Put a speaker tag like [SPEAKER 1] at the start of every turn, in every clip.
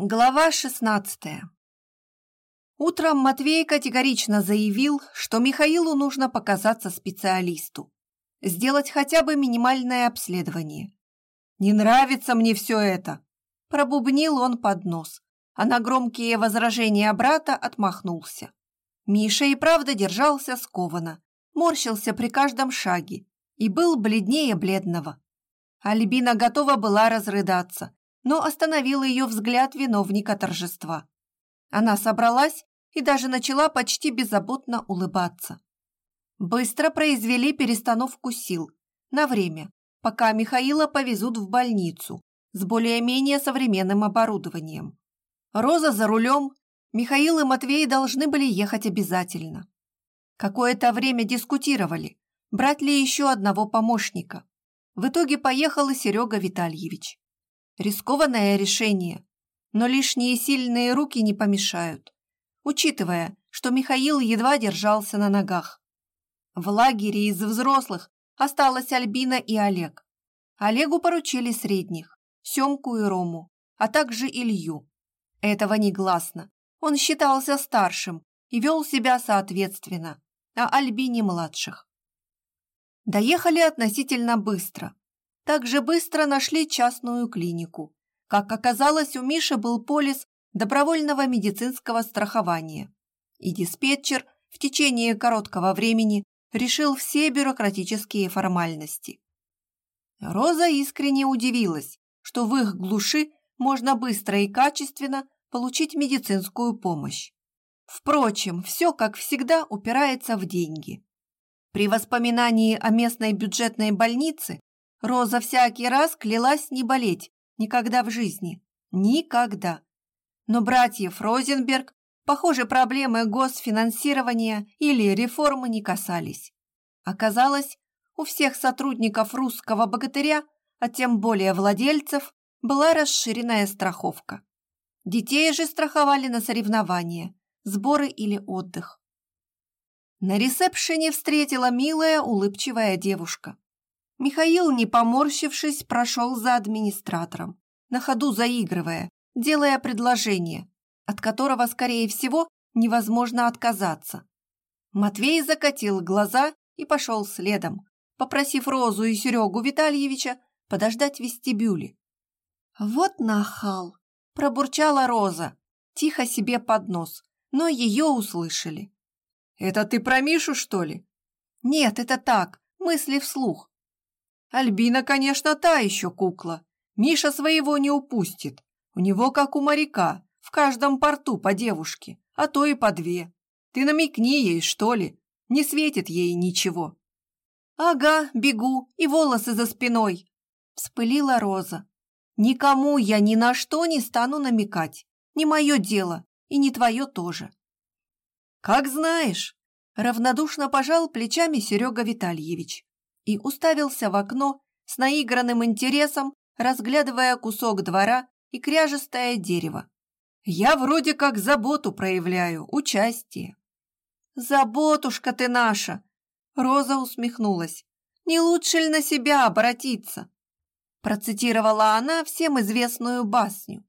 [SPEAKER 1] Глава 16 Утром Матвей категорично заявил, что Михаилу нужно показаться специалисту, сделать хотя бы минимальное обследование. «Не нравится мне все это!» – пробубнил он под нос, а на громкие возражения брата отмахнулся. Миша и правда держался скованно, морщился при каждом шаге и был бледнее бледного. Альбина готова была разрыдаться, но остановил ее взгляд виновника торжества. Она собралась и даже начала почти беззаботно улыбаться. Быстро произвели перестановку сил на время, пока Михаила повезут в больницу с более-менее современным оборудованием. Роза за рулем, Михаил и Матвей должны были ехать обязательно. Какое-то время дискутировали, брать ли еще одного помощника. В итоге поехал и Серега Витальевич. Рискованное решение, но лишние сильные руки не помешают, учитывая, что Михаил едва держался на ногах. В лагере из взрослых осталась Альбина и Олег. Олегу поручили средних, Семку и Рому, а также Илью. Этого негласно. Он считался старшим и вел себя соответственно, а Альбине младших. Доехали относительно быстро, также быстро нашли частную клинику. Как оказалось, у Миши был полис добровольного медицинского страхования. И диспетчер в течение короткого времени решил все бюрократические формальности. Роза искренне удивилась, что в их глуши можно быстро и качественно получить медицинскую помощь. Впрочем, все, как всегда, упирается в деньги. При воспоминании о местной бюджетной больнице Роза всякий раз клялась не болеть, никогда в жизни. Никогда. Но братьев Розенберг, похоже, проблемы госфинансирования или реформы не касались. Оказалось, у всех сотрудников русского богатыря, а тем более владельцев, была расширенная страховка. Детей же страховали на соревнования, сборы или отдых. На ресепшене встретила милая улыбчивая девушка. Михаил, не поморщившись, прошел за администратором, на ходу заигрывая, делая предложение, от которого, скорее всего, невозможно отказаться. Матвей закатил глаза и пошел следом, попросив Розу и Серегу Витальевича подождать в вестибюле. «Вот нахал!» – пробурчала Роза, тихо себе под нос, но ее услышали. «Это ты про Мишу, что ли?» «Нет, это так, мысли вслух. Альбина, конечно, та еще кукла. Миша своего не упустит. У него, как у моряка, в каждом порту по девушке, а то и по две. Ты намекни ей, что ли, не светит ей ничего. Ага, бегу, и волосы за спиной. Вспылила Роза. Никому я ни на что не стану намекать. Не мое дело, и не твое тоже. Как знаешь, равнодушно пожал плечами Серега Витальевич и уставился в окно с наигранным интересом, разглядывая кусок двора и кряжестое дерево. «Я вроде как заботу проявляю, участие». «Заботушка ты наша!» Роза усмехнулась. «Не лучше ли на себя обратиться?» Процитировала она всем известную басню.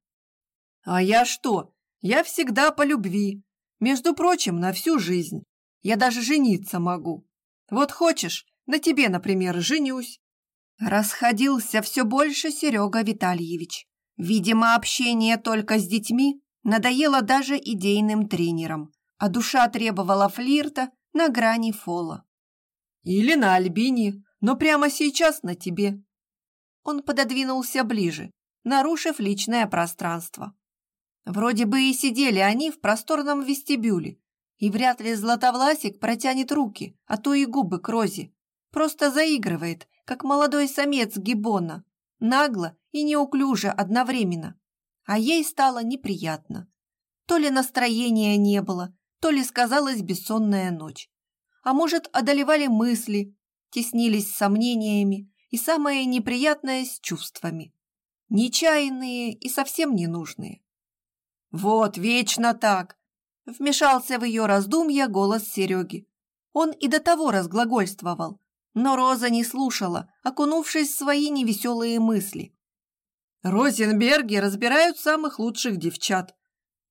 [SPEAKER 1] «А я что? Я всегда по любви. Между прочим, на всю жизнь. Я даже жениться могу. Вот хочешь, на тебе, например, женюсь. Расходился все больше Серега Витальевич. Видимо, общение только с детьми надоело даже идейным тренерам, а душа требовала флирта на грани фола. Или на Альбине, но прямо сейчас на тебе. Он пододвинулся ближе, нарушив личное пространство. Вроде бы и сидели они в просторном вестибюле, и вряд ли Златовласик протянет руки, а то и губы к Розе. Просто заигрывает, как молодой самец гиббона, нагло и неуклюже одновременно. А ей стало неприятно. То ли настроения не было, то ли сказалась бессонная ночь. А может, одолевали мысли, теснились сомнениями и самое неприятное с чувствами. Нечаянные и совсем ненужные. «Вот, вечно так!» Вмешался в ее раздумья голос Сереги. Он и до того разглагольствовал, но Роза не слушала, окунувшись в свои невеселые мысли. Розенберги разбирают самых лучших девчат.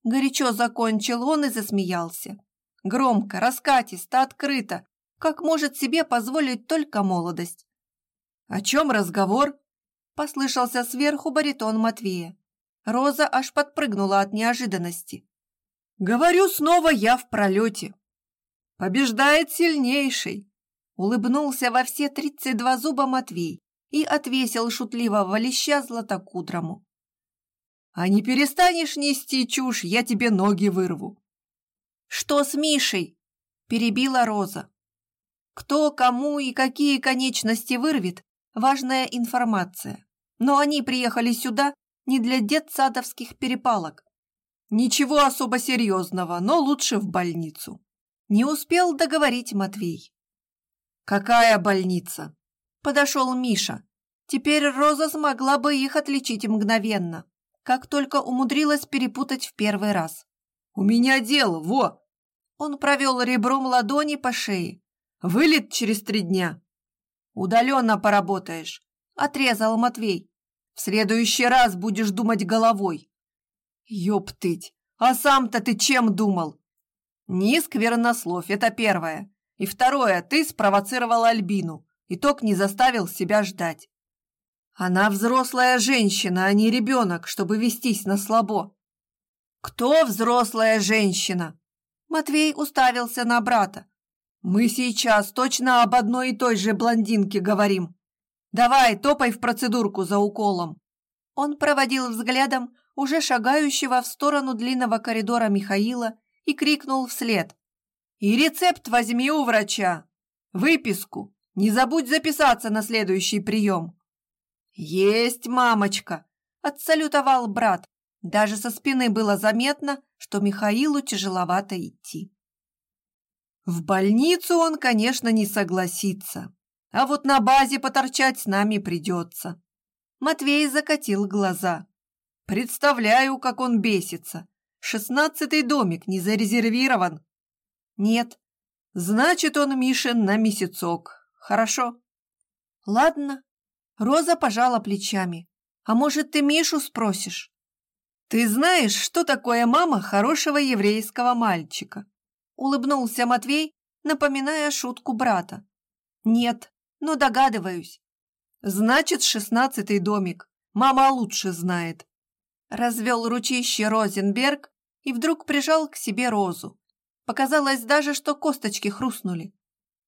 [SPEAKER 1] Горячо закончил он и засмеялся. Громко, раскатисто, открыто, как может себе позволить только молодость. «О чем разговор?» – послышался сверху баритон Матвея. Роза аж подпрыгнула от неожиданности. «Говорю снова я в пролете. Побеждает сильнейший!» Улыбнулся во все тридцать два зуба Матвей и отвесил шутливого леща златокудрому. «А не перестанешь нести чушь, я тебе ноги вырву!» «Что с Мишей?» – перебила Роза. «Кто, кому и какие конечности вырвет – важная информация. Но они приехали сюда не для детсадовских перепалок. Ничего особо серьезного, но лучше в больницу». Не успел договорить Матвей. «Какая больница?» Подошел Миша. Теперь Роза смогла бы их отличить мгновенно, как только умудрилась перепутать в первый раз. «У меня дело, во!» Он провел ребром ладони по шее. «Вылет через три дня». «Удаленно поработаешь», — отрезал Матвей. «В следующий раз будешь думать головой». «Ёптыть! А сам-то ты чем думал?» «Не сквернословь, это первое. И второе, ты спровоцировал Альбину. Итог не заставил себя ждать. Она взрослая женщина, а не ребенок, чтобы вестись на слабо. Кто взрослая женщина? Матвей уставился на брата. Мы сейчас точно об одной и той же блондинке говорим. Давай, топай в процедурку за уколом. Он проводил взглядом уже шагающего в сторону длинного коридора Михаила и крикнул вслед. «И рецепт возьми у врача! Выписку! Не забудь записаться на следующий прием!» «Есть, мамочка!» – отсалютовал брат. Даже со спины было заметно, что Михаилу тяжеловато идти. В больницу он, конечно, не согласится, а вот на базе поторчать с нами придется. Матвей закатил глаза. Представляю, как он бесится. Шестнадцатый домик не зарезервирован. Нет. Значит, он Мишин на месяцок. Хорошо. Ладно. Роза пожала плечами. А может, ты Мишу спросишь? Ты знаешь, что такое мама хорошего еврейского мальчика? Улыбнулся Матвей, напоминая шутку брата. Нет, но догадываюсь. Значит, шестнадцатый домик. Мама лучше знает. Развел ручище Розенберг и вдруг прижал к себе розу. Показалось даже, что косточки хрустнули.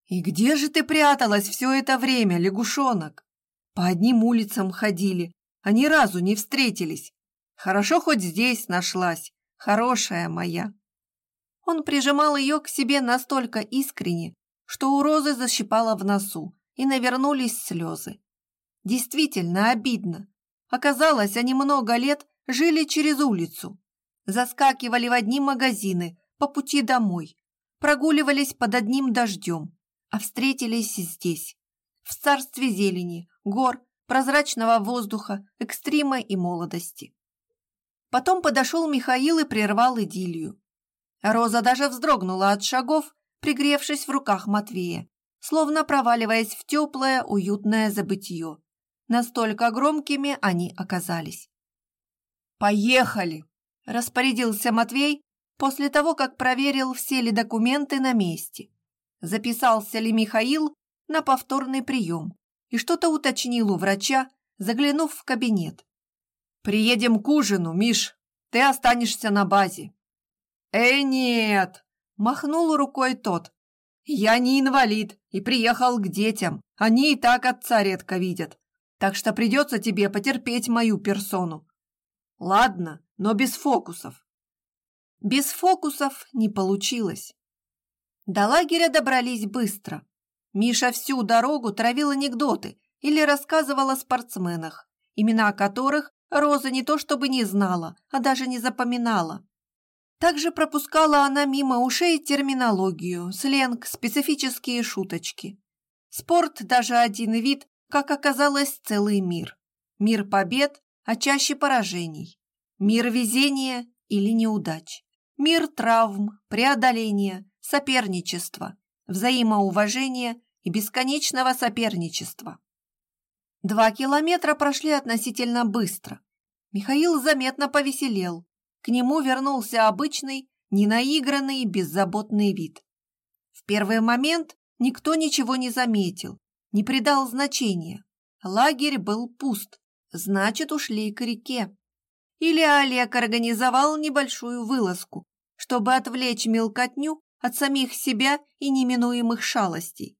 [SPEAKER 1] «И где же ты пряталась все это время, лягушонок?» По одним улицам ходили, а ни разу не встретились. Хорошо хоть здесь нашлась, хорошая моя. Он прижимал ее к себе настолько искренне, что у Розы защипало в носу, и навернулись слезы. Действительно обидно. Оказалось, они много лет жили через улицу. Заскакивали в одни магазины по пути домой, прогуливались под одним дождем, а встретились здесь, в царстве зелени, гор, прозрачного воздуха, экстрима и молодости. Потом подошел Михаил и прервал идиллию. Роза даже вздрогнула от шагов, пригревшись в руках Матвея, словно проваливаясь в теплое, уютное забытье. Настолько громкими они оказались. «Поехали!» – распорядился Матвей после того, как проверил, все ли документы на месте записался ли Михаил на повторный прием и что-то уточнил у врача, заглянув в кабинет. «Приедем к ужину, Миш, ты останешься на базе». «Эй, нет!» – махнул рукой тот. «Я не инвалид и приехал к детям, они и так отца редко видят, так что придется тебе потерпеть мою персону». «Ладно, но без фокусов». Без фокусов не получилось. До лагеря добрались быстро. Миша всю дорогу травил анекдоты или рассказывал о спортсменах, имена которых Роза не то чтобы не знала, а даже не запоминала. Также пропускала она мимо ушей терминологию, сленг, специфические шуточки. Спорт даже один вид, как оказалось, целый мир. Мир побед, а чаще поражений. Мир везения или неудач. Мир травм, преодоления, соперничества, взаимоуважения и бесконечного соперничества. Два километра прошли относительно быстро, Михаил заметно повеселел. К нему вернулся обычный, ненаигранный, беззаботный вид. В первый момент никто ничего не заметил, не придал значения. Лагерь был пуст, значит, ушли к реке. Или Олег организовал небольшую вылазку, чтобы отвлечь мелкотню от самих себя и неминуемых шалостей.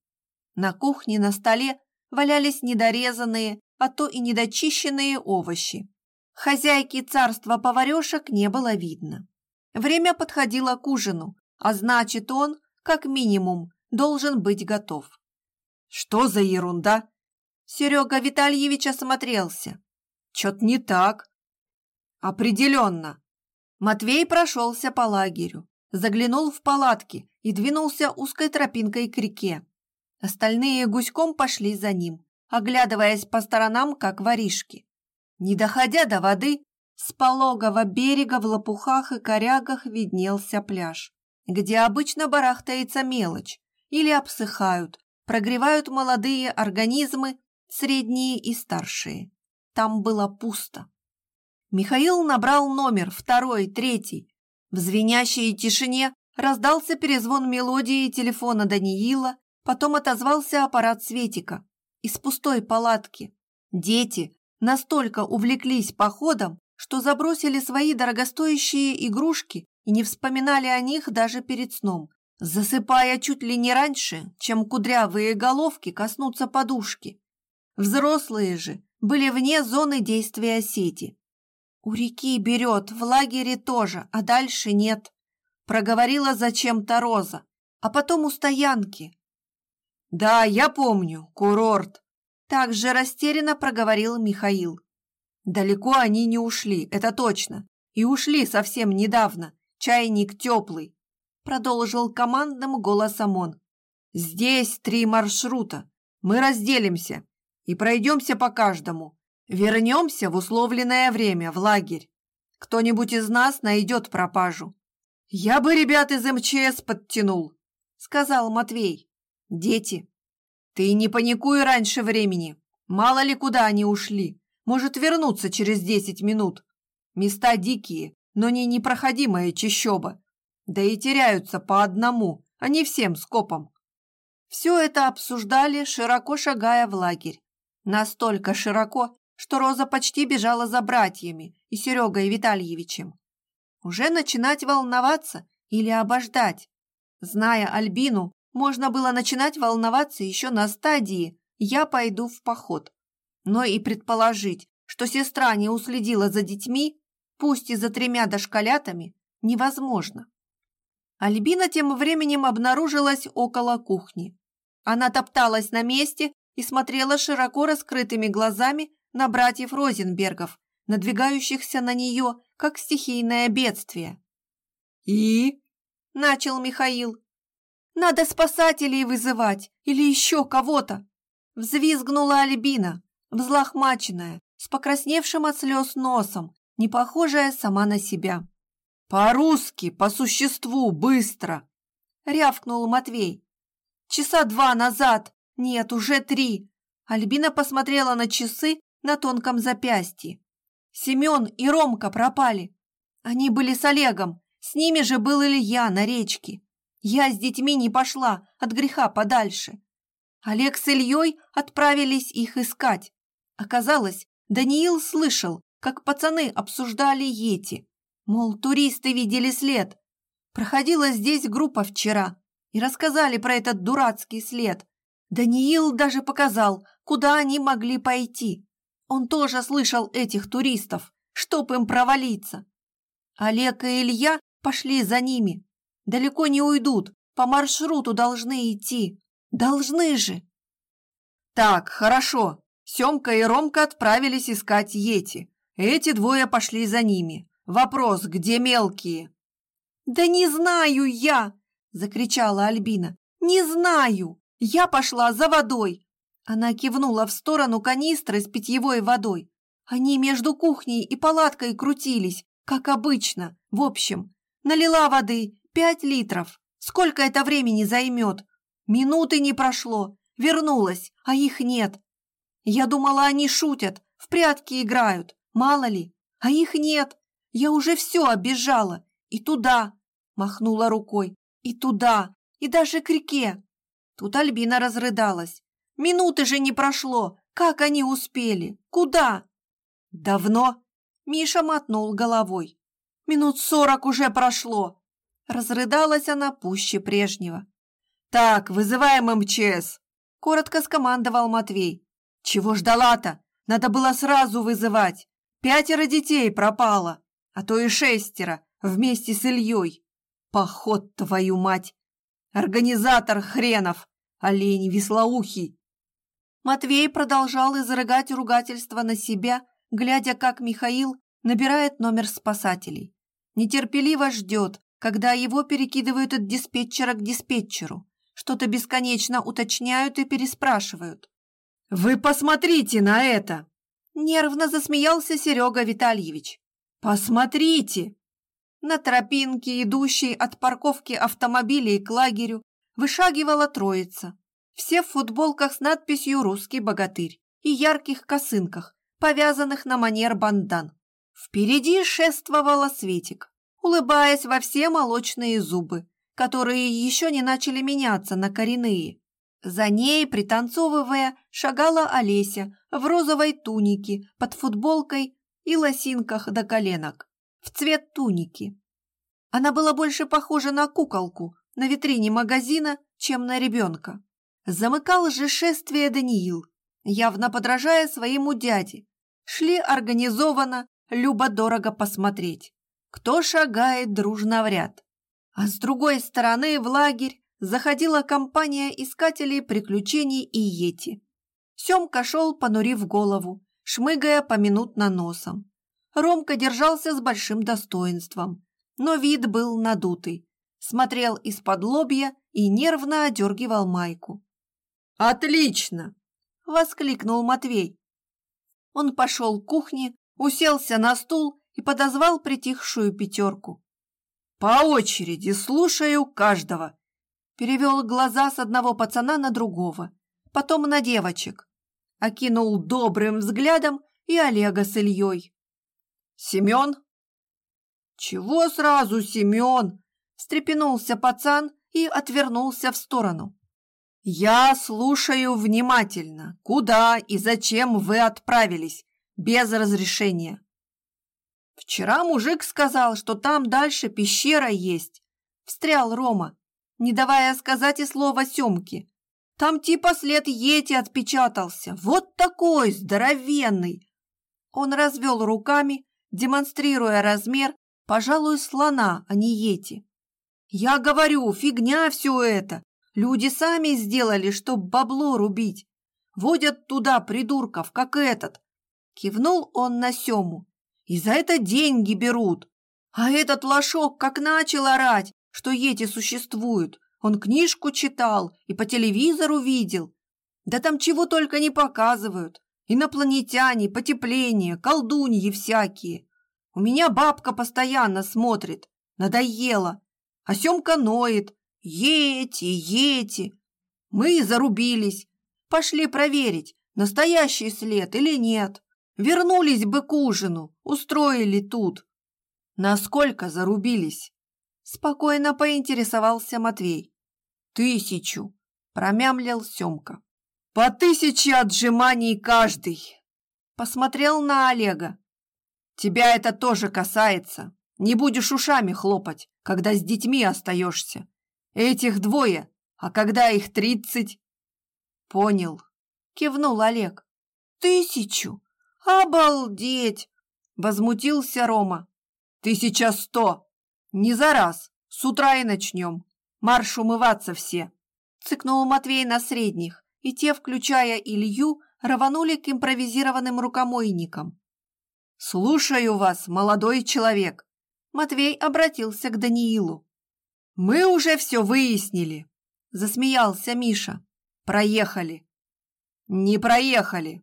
[SPEAKER 1] На кухне на столе валялись недорезанные, а то и недочищенные овощи. Хозяйки царства поварешек не было видно. Время подходило к ужину, а значит он, как минимум, должен быть готов. «Что за ерунда?» Серега Витальевич осмотрелся. «Чё-то не так». «Определенно». Матвей прошелся по лагерю, заглянул в палатки и двинулся узкой тропинкой к реке. Остальные гуськом пошли за ним, оглядываясь по сторонам, как воришки. Не доходя до воды, с пологого берега в лопухах и корягах виднелся пляж, где обычно барахтается мелочь или обсыхают, прогревают молодые организмы, средние и старшие. Там было пусто. Михаил набрал номер второй, третий. В звенящей тишине раздался перезвон мелодии телефона Даниила, потом отозвался аппарат Светика. Из пустой палатки. Дети настолько увлеклись походом, что забросили свои дорогостоящие игрушки и не вспоминали о них даже перед сном, засыпая чуть ли не раньше, чем кудрявые головки коснутся подушки. Взрослые же были вне зоны действия сети. «У реки берет, в лагере тоже, а дальше нет», проговорила зачем-то Роза, а потом у стоянки. «Да, я помню, курорт», также растерянно проговорил Михаил. Далеко они не ушли, это точно. И ушли совсем недавно. Чайник теплый. Продолжил командным голосом он. Здесь три маршрута. Мы разделимся и пройдемся по каждому. Вернемся в условленное время в лагерь. Кто-нибудь из нас найдет пропажу. Я бы ребят из МЧС подтянул, сказал Матвей. Дети, ты не паникуй раньше времени. Мало ли куда они ушли может вернуться через десять минут. Места дикие, но не непроходимая чащоба. Да и теряются по одному, а не всем скопом. Все это обсуждали, широко шагая в лагерь. Настолько широко, что Роза почти бежала за братьями и Серегой Витальевичем. Уже начинать волноваться или обождать. Зная Альбину, можно было начинать волноваться еще на стадии «я пойду в поход» но и предположить, что сестра не уследила за детьми, пусть и за тремя дошколятами, невозможно. Альбина тем временем обнаружилась около кухни. Она топталась на месте и смотрела широко раскрытыми глазами на братьев Розенбергов, надвигающихся на нее, как стихийное бедствие. «И?» – начал Михаил. «Надо спасателей вызывать или еще кого-то!» – взвизгнула Альбина, взлохмаченная, с покрасневшим от слез носом, не похожая сама на себя. «По-русски, по существу, быстро!» — рявкнул Матвей. «Часа два назад, нет, уже три!» Альбина посмотрела на часы на тонком запястье. Семен и Ромка пропали. Они были с Олегом, с ними же был Илья на речке. Я с детьми не пошла, от греха подальше. Олег с Ильей отправились их искать. Оказалось, Даниил слышал, как пацаны обсуждали Йети. Мол, туристы видели след. Проходила здесь группа вчера и рассказали про этот дурацкий след. Даниил даже показал, куда они могли пойти. Он тоже слышал этих туристов, чтоб им провалиться. Олег и Илья пошли за ними. Далеко не уйдут, по маршруту должны идти. Должны же. Так, хорошо, Семка и Ромка отправились искать Йети. Эти двое пошли за ними. Вопрос, где мелкие? «Да не знаю я!» – закричала Альбина. «Не знаю! Я пошла за водой!» Она кивнула в сторону канистры с питьевой водой. Они между кухней и палаткой крутились, как обычно. В общем, налила воды пять литров. Сколько это времени займет? Минуты не прошло. Вернулась, а их нет. Я думала, они шутят, в прятки играют, мало ли. А их нет. Я уже все оббежала. И туда, махнула рукой, и туда, и даже к реке. Тут Альбина разрыдалась. Минуты же не прошло. Как они успели? Куда? Давно? Миша мотнул головой. Минут сорок уже прошло. Разрыдалась она пуще прежнего. «Так, вызываем МЧС!» Коротко скомандовал Матвей. «Чего ждала-то? Надо было сразу вызывать. Пятеро детей пропало, а то и шестеро вместе с Ильей. Поход, твою мать! Организатор хренов, олень веслоухий!» Матвей продолжал изрыгать ругательство на себя, глядя, как Михаил набирает номер спасателей. Нетерпеливо ждет, когда его перекидывают от диспетчера к диспетчеру. Что-то бесконечно уточняют и переспрашивают. «Вы посмотрите на это!» Нервно засмеялся Серега Витальевич. «Посмотрите!» На тропинке, идущей от парковки автомобилей к лагерю, вышагивала троица. Все в футболках с надписью «Русский богатырь» и ярких косынках, повязанных на манер бандан. Впереди шествовала Светик, улыбаясь во все молочные зубы, которые еще не начали меняться на коренные. За ней, пританцовывая, шагала Олеся в розовой тунике под футболкой и лосинках до коленок, в цвет туники. Она была больше похожа на куколку на витрине магазина, чем на ребенка. Замыкал же шествие Даниил, явно подражая своему дяде. Шли организованно, любо-дорого посмотреть, кто шагает дружно в ряд. А с другой стороны в лагерь заходила компания искателей приключений и Йети. Семка шел, понурив голову, шмыгая поминутно носом. Ромка держался с большим достоинством, но вид был надутый, смотрел из-под лобья и нервно одергивал майку. «Отлично!» – воскликнул Матвей. Он пошел к кухне, уселся на стул и подозвал притихшую пятерку. По очереди слушаю каждого. Перевел глаза с одного пацана на другого, потом на девочек. Окинул добрым взглядом и Олега с Ильей. Семен? Чего сразу Семен? Встрепенулся пацан и отвернулся в сторону. «Я слушаю внимательно, куда и зачем вы отправились, без разрешения. Вчера мужик сказал, что там дальше пещера есть. Встрял Рома, не давая сказать и слова Семке. Там типа след Йети отпечатался. Вот такой, здоровенный. Он развел руками, демонстрируя размер, пожалуй, слона, а не Йети. Я говорю, фигня все это. Люди сами сделали, чтоб бабло рубить. Водят туда придурков, как этот. Кивнул он на Сему. И за это деньги берут. А этот лошок как начал орать, что эти существуют. Он книжку читал и по телевизору видел. Да там чего только не показывают. Инопланетяне, потепление, колдуньи всякие. У меня бабка постоянно смотрит. Надоело. А Семка ноет. Ети, ети. Мы зарубились. Пошли проверить, настоящий след или нет. Вернулись бы к ужину, устроили тут. Насколько зарубились? Спокойно поинтересовался Матвей. Тысячу, промямлил Семка. По тысяче отжиманий каждый. Посмотрел на Олега. Тебя это тоже касается. Не будешь ушами хлопать, когда с детьми остаешься. Этих двое, а когда их тридцать? Понял, кивнул Олег. Тысячу. «Обалдеть!» – возмутился Рома. «Тысяча сто! Не за раз! С утра и начнем! Марш умываться все!» Цыкнул Матвей на средних, и те, включая Илью, рванули к импровизированным рукомойникам. «Слушаю вас, молодой человек!» Матвей обратился к Даниилу. «Мы уже все выяснили!» Засмеялся Миша. «Проехали!» «Не проехали!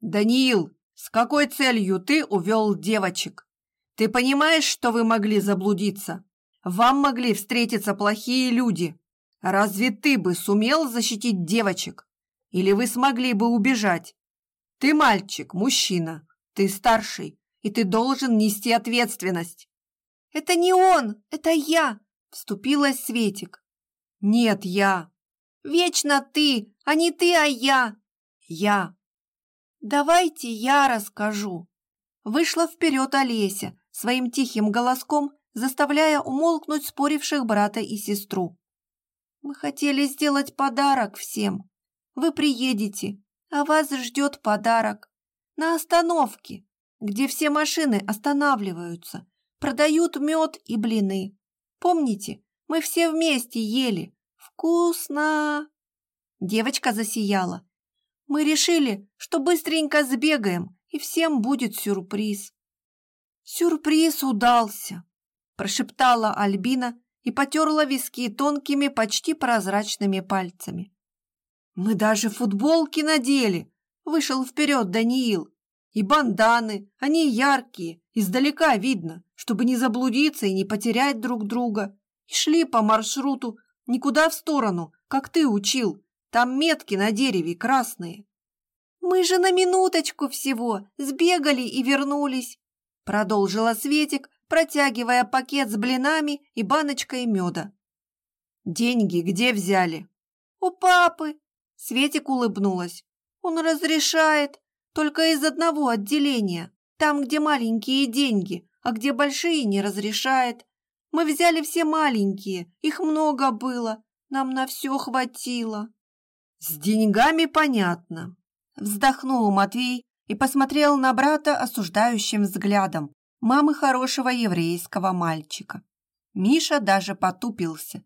[SPEAKER 1] Даниил, с какой целью ты увел девочек? Ты понимаешь, что вы могли заблудиться? Вам могли встретиться плохие люди. Разве ты бы сумел защитить девочек? Или вы смогли бы убежать? Ты мальчик, мужчина, ты старший. и ты должен нести ответственность. Это не он, это я, вступилась Светик. Нет, я. Вечно ты, а не ты, а я. Я. Давайте я расскажу. Вышла вперед Олеся, своим тихим голоском заставляя умолкнуть споривших брата и сестру. «Мы хотели сделать подарок всем. Вы приедете, а вас ждет подарок. На остановке, где все машины останавливаются, продают мед и блины. Помните, мы все вместе ели. Вкусно!» Девочка засияла. «Мы решили, что быстренько сбегаем, и всем будет сюрприз». Сюрприз удался прошептала Альбина и потерла виски тонкими, почти прозрачными пальцами. «Мы даже футболки надели!» – вышел вперед Даниил. «И банданы, они яркие, издалека видно, чтобы не заблудиться и не потерять друг друга. И шли по маршруту никуда в сторону, как ты учил. Там метки на дереве красные». «Мы же на минуточку всего сбегали и вернулись», – продолжила Светик, протягивая пакет с блинами и баночкой меда. «Деньги где взяли?» «У папы!» Светик улыбнулась. «Он разрешает, только из одного отделения, там, где маленькие деньги, а где большие не разрешает. Мы взяли все маленькие, их много было, нам на все хватило». «С деньгами понятно», вздохнул Матвей и посмотрел на брата осуждающим взглядом, мамы хорошего еврейского мальчика. Миша даже потупился.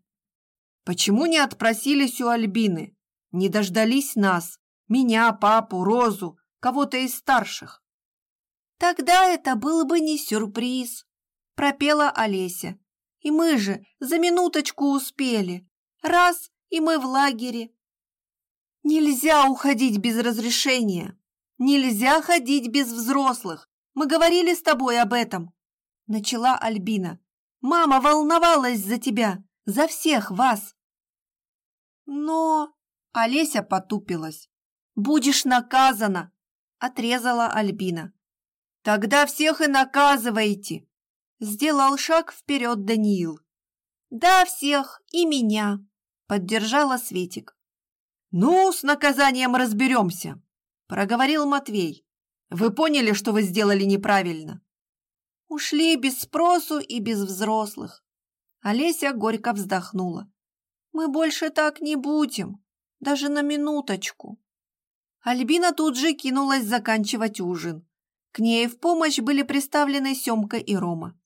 [SPEAKER 1] Почему не отпросились у Альбины? Не дождались нас, меня, папу, Розу, кого-то из старших. Тогда это был бы не сюрприз, пропела Олеся. И мы же за минуточку успели. Раз, и мы в лагере. Нельзя уходить без разрешения. Нельзя ходить без взрослых. Мы говорили с тобой об этом!» Начала Альбина. «Мама волновалась за тебя, за всех вас!» «Но...» Олеся потупилась. «Будешь наказана!» Отрезала Альбина. «Тогда всех и наказывайте!» Сделал шаг вперед Даниил. «Да, всех, и меня!» Поддержала Светик. «Ну, с наказанием разберемся!» Проговорил Матвей. Вы поняли, что вы сделали неправильно?» Ушли без спросу и без взрослых. Олеся горько вздохнула. «Мы больше так не будем, даже на минуточку». Альбина тут же кинулась заканчивать ужин. К ней в помощь были представлены Семка и Рома.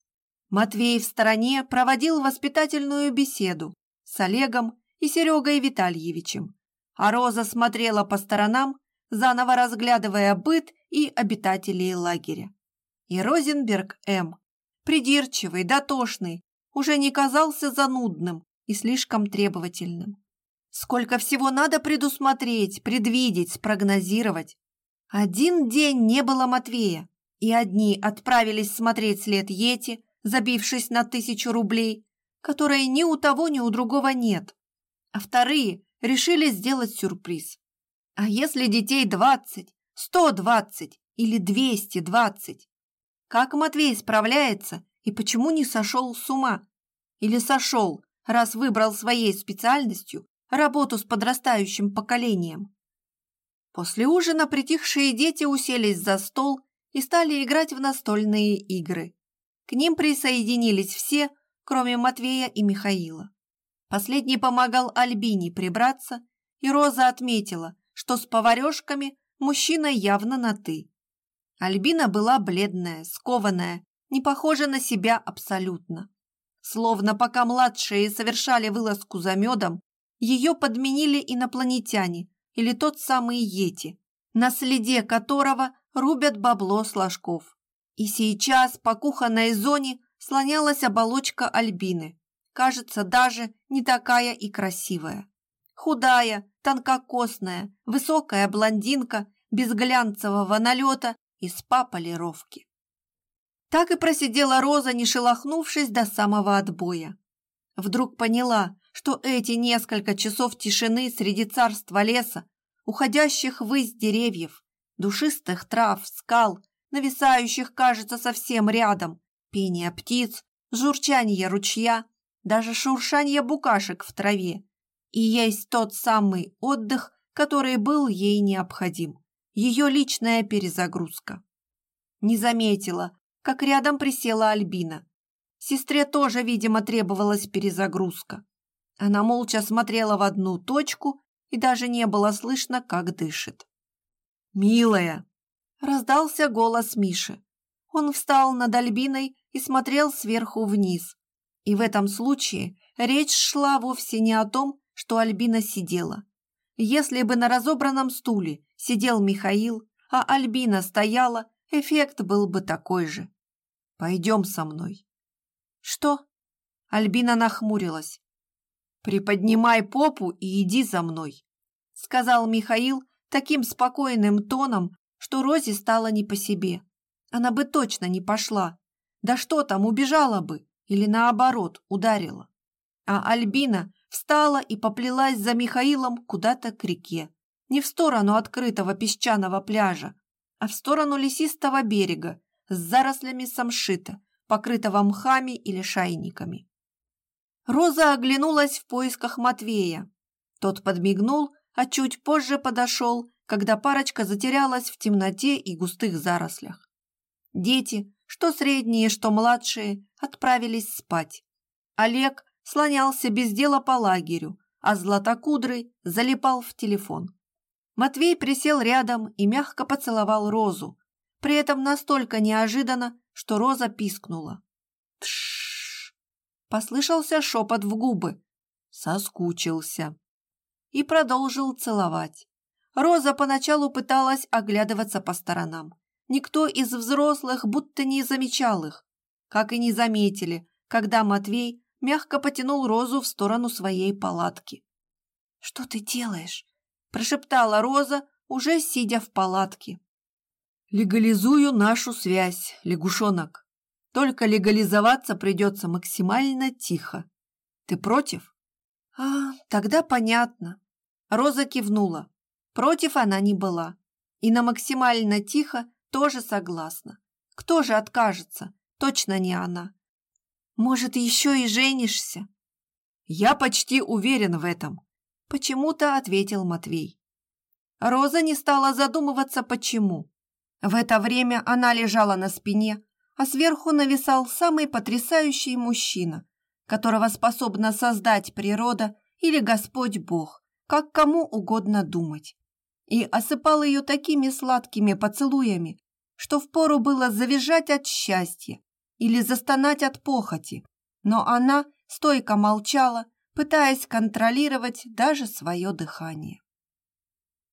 [SPEAKER 1] Матвей в стороне проводил воспитательную беседу с Олегом и Серегой Витальевичем, а Роза смотрела по сторонам, заново разглядывая быт и обитателей лагеря. И Розенберг М., придирчивый, дотошный, уже не казался занудным и слишком требовательным. Сколько всего надо предусмотреть, предвидеть, спрогнозировать. Один день не было Матвея, и одни отправились смотреть след Йети, забившись на тысячу рублей, которые ни у того, ни у другого нет, а вторые решили сделать сюрприз. А если детей двадцать, Сто двадцать или двести двадцать. Как Матвей справляется и почему не сошел с ума? Или сошел, раз выбрал своей специальностью работу с подрастающим поколением? После ужина притихшие дети уселись за стол и стали играть в настольные игры. К ним присоединились все, кроме Матвея и Михаила. Последний помогал Альбине прибраться, и Роза отметила, что с поварешками мужчина явно на «ты». Альбина была бледная, скованная, не похожа на себя абсолютно. Словно пока младшие совершали вылазку за медом, ее подменили инопланетяне или тот самый Йети, на следе которого рубят бабло с ложков. И сейчас по кухонной зоне слонялась оболочка Альбины, кажется, даже не такая и красивая. Худая, тонкокосная, высокая блондинка без глянцевого налета и спа полировки. Так и просидела Роза, не шелохнувшись до самого отбоя. Вдруг поняла, что эти несколько часов тишины среди царства леса, уходящих ввысь деревьев, душистых трав, скал, нависающих, кажется, совсем рядом, пение птиц, журчание ручья, даже шуршание букашек в траве. И есть тот самый отдых, который был ей необходим. Ее личная перезагрузка. Не заметила, как рядом присела Альбина. Сестре тоже, видимо, требовалась перезагрузка. Она молча смотрела в одну точку и даже не было слышно, как дышит. «Милая!» – раздался голос Миши. Он встал над Альбиной и смотрел сверху вниз. И в этом случае речь шла вовсе не о том, что Альбина сидела. Если бы на разобранном стуле сидел Михаил, а Альбина стояла, эффект был бы такой же. «Пойдем со мной». «Что?» Альбина нахмурилась. «Приподнимай попу и иди за мной», — сказал Михаил таким спокойным тоном, что Розе стало не по себе. Она бы точно не пошла. Да что там, убежала бы или наоборот ударила. А Альбина встала и поплелась за Михаилом куда-то к реке. Не в сторону открытого песчаного пляжа, а в сторону лесистого берега с зарослями самшита, покрытого мхами или шайниками. Роза оглянулась в поисках Матвея. Тот подмигнул, а чуть позже подошел, когда парочка затерялась в темноте и густых зарослях. Дети, что средние, что младшие, отправились спать. Олег слонялся без дела по лагерю, а Златокудрый залипал в телефон. Матвей присел рядом и мягко поцеловал Розу, при этом настолько неожиданно, что Роза пискнула. Тш! Послышался шепот в губы. Соскучился. И продолжил целовать. Роза поначалу пыталась оглядываться по сторонам. Никто из взрослых будто не замечал их. Как и не заметили, когда Матвей мягко потянул Розу в сторону своей палатки. «Что ты делаешь?» – прошептала Роза, уже сидя в палатке. «Легализую нашу связь, лягушонок», только легализоваться придется максимально тихо. Ты против? А, тогда понятно. Роза кивнула. Против она не была. И на максимально тихо тоже согласна. Кто же откажется? Точно не она. Может, еще и женишься? Я почти уверен в этом. Почему-то ответил Матвей. Роза не стала задумываться, почему. В это время она лежала на спине, а сверху нависал самый потрясающий мужчина, которого способна создать природа или Господь Бог, как кому угодно думать. И осыпал ее такими сладкими поцелуями, что впору было завизжать от счастья или застонать от похоти, но она стойко молчала, пытаясь контролировать даже свое дыхание.